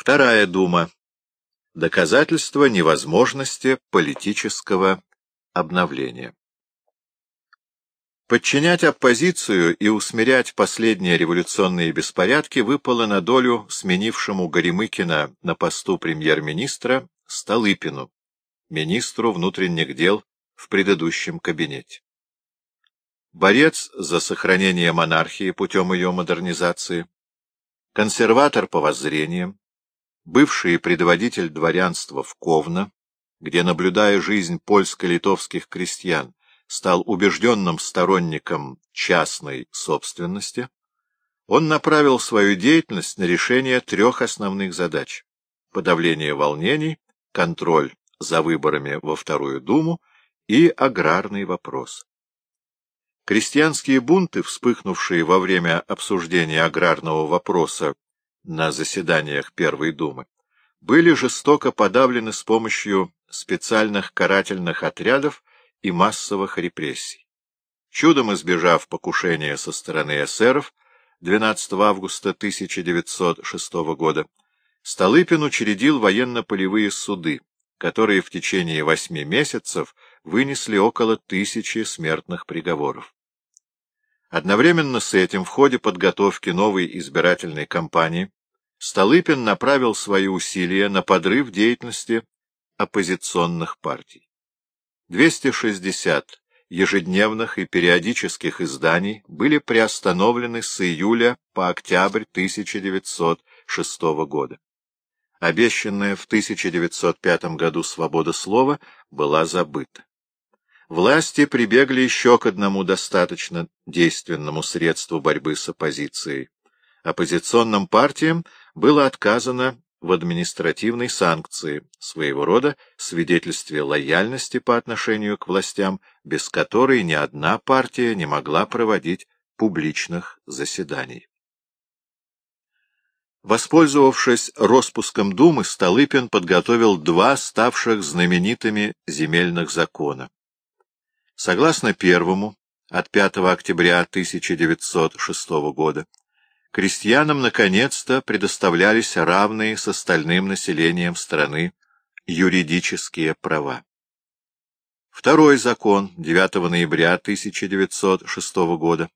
Вторая дума. Доказательство невозможности политического обновления. Подчинять оппозицию и усмирять последние революционные беспорядки выпало на долю сменившему Горемыкина на посту премьер-министра Столыпину, министру внутренних дел в предыдущем кабинете. Борец за сохранение монархии путем ее модернизации, консерватор по воззрениям, бывший предводитель дворянства в Ковно, где, наблюдая жизнь польско-литовских крестьян, стал убежденным сторонником частной собственности, он направил свою деятельность на решение трех основных задач — подавление волнений, контроль за выборами во Вторую Думу и аграрный вопрос. Крестьянские бунты, вспыхнувшие во время обсуждения аграрного вопроса на заседаниях Первой Думы, были жестоко подавлены с помощью специальных карательных отрядов и массовых репрессий. Чудом избежав покушения со стороны эсеров 12 августа 1906 года, Столыпин учредил военно-полевые суды, которые в течение восьми месяцев вынесли около тысячи смертных приговоров. Одновременно с этим в ходе подготовки новой избирательной кампании Столыпин направил свои усилия на подрыв деятельности оппозиционных партий. 260 ежедневных и периодических изданий были приостановлены с июля по октябрь 1906 года. Обещанная в 1905 году свобода слова была забыта. Власти прибегли еще к одному достаточно действенному средству борьбы с оппозицией. Оппозиционным партиям было отказано в административной санкции, своего рода свидетельстве лояльности по отношению к властям, без которой ни одна партия не могла проводить публичных заседаний. Воспользовавшись распуском Думы, Столыпин подготовил два ставших знаменитыми земельных закона. Согласно первому, от 5 октября 1906 года, крестьянам наконец-то предоставлялись равные с остальным населением страны юридические права. Второй закон 9 ноября 1906 года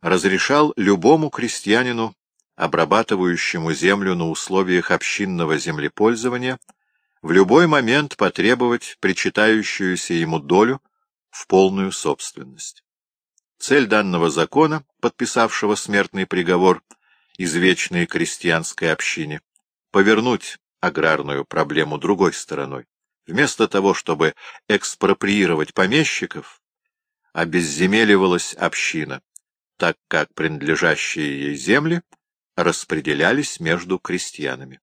разрешал любому крестьянину, обрабатывающему землю на условиях общинного землепользования, в любой момент потребовать причитающуюся ему долю в полную собственность. Цель данного закона, подписавшего смертный приговор извечной крестьянской общине, повернуть аграрную проблему другой стороной. Вместо того, чтобы экспроприировать помещиков, обезземеливалась община, так как принадлежащие ей земли распределялись между крестьянами.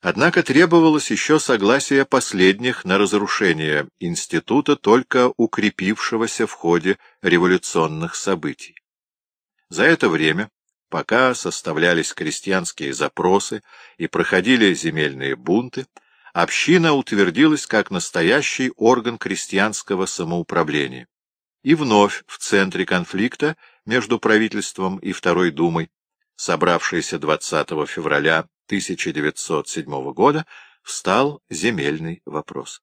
Однако требовалось еще согласие последних на разрушение института, только укрепившегося в ходе революционных событий. За это время, пока составлялись крестьянские запросы и проходили земельные бунты, община утвердилась как настоящий орган крестьянского самоуправления. И вновь в центре конфликта между правительством и Второй Думой, собравшейся 20 февраля 1907 года встал земельный вопрос.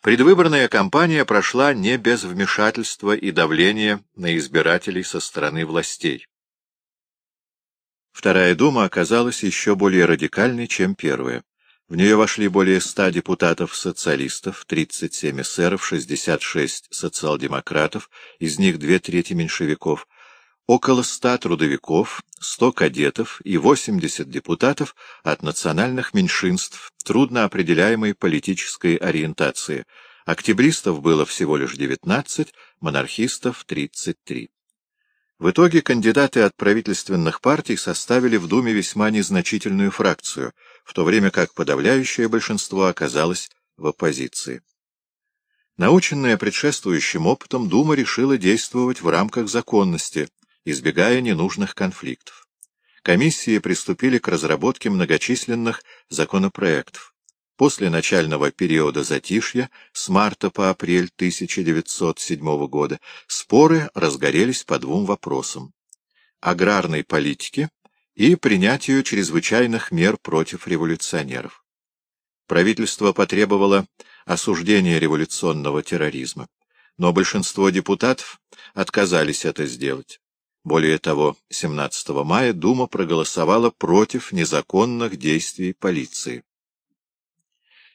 Предвыборная кампания прошла не без вмешательства и давления на избирателей со стороны властей. Вторая дума оказалась еще более радикальной, чем первая. В нее вошли более ста депутатов-социалистов, 37 эсеров, 66 социал-демократов, из них две трети меньшевиков, около ста трудовиков, сто кадетов и 80 депутатов от национальных меньшинств трудно определяемой политической ориентации. Октябристов было всего лишь 19, монархистов — 33. В итоге кандидаты от правительственных партий составили в Думе весьма незначительную фракцию, в то время как подавляющее большинство оказалось в оппозиции. Наученная предшествующим опытом, Дума решила действовать в рамках законности — избегая ненужных конфликтов. Комиссии приступили к разработке многочисленных законопроектов. После начального периода затишья, с марта по апрель 1907 года, споры разгорелись по двум вопросам — аграрной политике и принятию чрезвычайных мер против революционеров. Правительство потребовало осуждения революционного терроризма, но большинство депутатов отказались это сделать. Более того, 17 мая Дума проголосовала против незаконных действий полиции.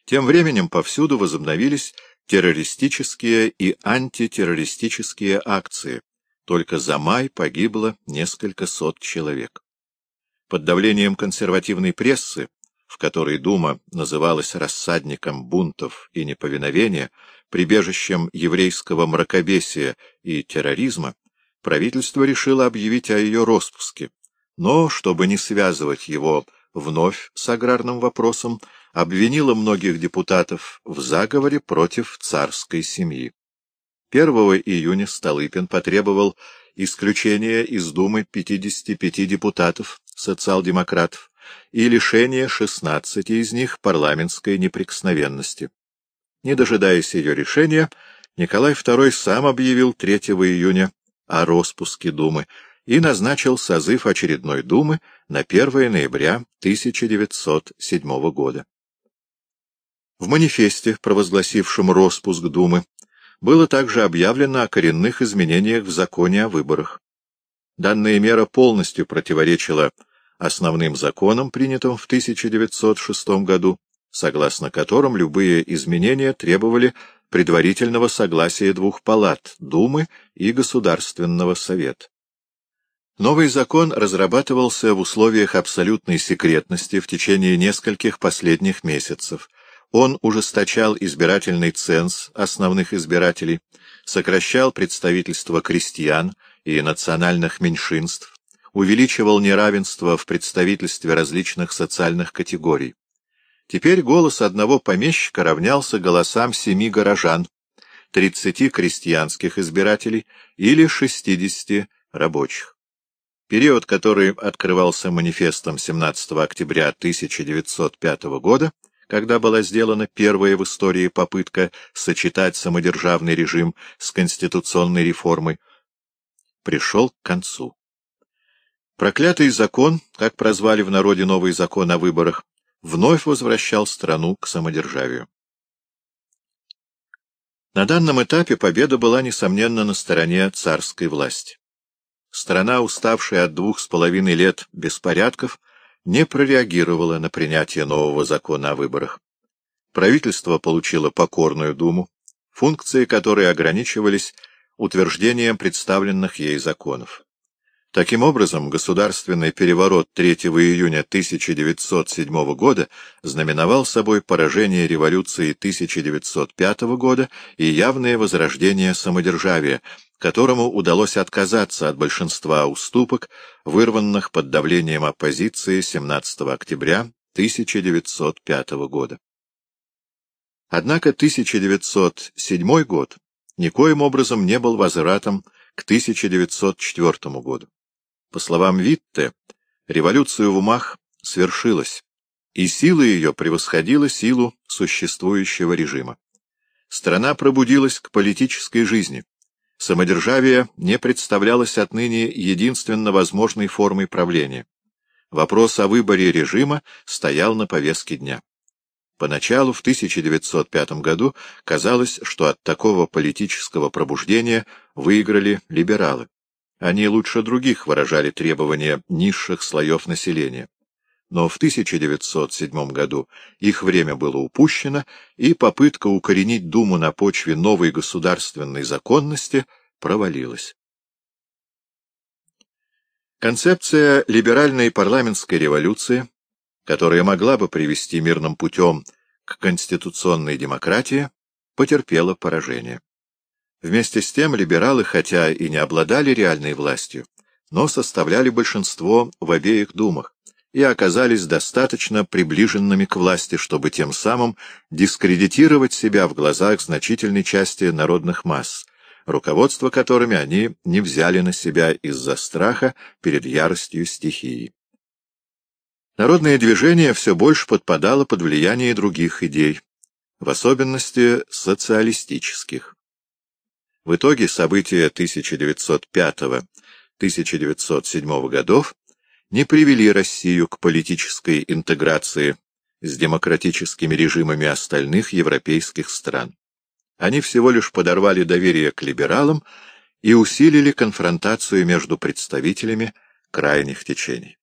Тем временем повсюду возобновились террористические и антитеррористические акции. Только за май погибло несколько сот человек. Под давлением консервативной прессы, в которой Дума называлась рассадником бунтов и неповиновения, прибежищем еврейского мракобесия и терроризма, правительство решило объявить о ее распуске, но, чтобы не связывать его вновь с аграрным вопросом, обвинила многих депутатов в заговоре против царской семьи. 1 июня Столыпин потребовал исключения из Думы 55 депутатов, социал-демократов, и лишения 16 из них парламентской неприкосновенности. Не дожидаясь ее решения, Николай II сам объявил 3 июня о распуске Думы и назначил созыв очередной Думы на 1 ноября 1907 года. В манифесте, провозгласившем распуск Думы, было также объявлено о коренных изменениях в законе о выборах. Данная мера полностью противоречила основным законам, принятым в 1906 году, согласно которым любые изменения требовали предварительного согласия двух палат — Думы и Государственного Совета. Новый закон разрабатывался в условиях абсолютной секретности в течение нескольких последних месяцев, он ужесточал избирательный ценз основных избирателей, сокращал представительство крестьян и национальных меньшинств, увеличивал неравенство в представительстве различных социальных категорий. Теперь голос одного помещика равнялся голосам семи горожан, 30 крестьянских избирателей или 60 рабочих. Период, который открывался манифестом 17 октября 1905 года, когда была сделана первая в истории попытка сочетать самодержавный режим с конституционной реформой, пришел к концу. Проклятый закон, как прозвали в народе новый закон о выборах, вновь возвращал страну к самодержавию. На данном этапе победа была, несомненно, на стороне царской власти. Страна, уставшая от двух с половиной лет беспорядков, не прореагировала на принятие нового закона о выборах. Правительство получило покорную думу, функции которой ограничивались утверждением представленных ей законов. Таким образом, государственный переворот 3 июня 1907 года знаменовал собой поражение революции 1905 года и явное возрождение самодержавия, которому удалось отказаться от большинства уступок, вырванных под давлением оппозиции 17 октября 1905 года. Однако 1907 год никоим образом не был возвратом к 1904 году. По словам Витте, революция в умах свершилась, и сила ее превосходила силу существующего режима. Страна пробудилась к политической жизни. Самодержавие не представлялось отныне единственно возможной формой правления. Вопрос о выборе режима стоял на повестке дня. Поначалу, в 1905 году, казалось, что от такого политического пробуждения выиграли либералы. Они лучше других выражали требования низших слоев населения. Но в 1907 году их время было упущено, и попытка укоренить Думу на почве новой государственной законности провалилась. Концепция либеральной парламентской революции, которая могла бы привести мирным путем к конституционной демократии, потерпела поражение. Вместе с тем либералы, хотя и не обладали реальной властью, но составляли большинство в обеих думах и оказались достаточно приближенными к власти, чтобы тем самым дискредитировать себя в глазах значительной части народных масс, руководство которыми они не взяли на себя из-за страха перед яростью стихии. Народное движение все больше подпадало под влияние других идей, в особенности социалистических. В итоге события 1905-1907 годов не привели Россию к политической интеграции с демократическими режимами остальных европейских стран. Они всего лишь подорвали доверие к либералам и усилили конфронтацию между представителями крайних течений.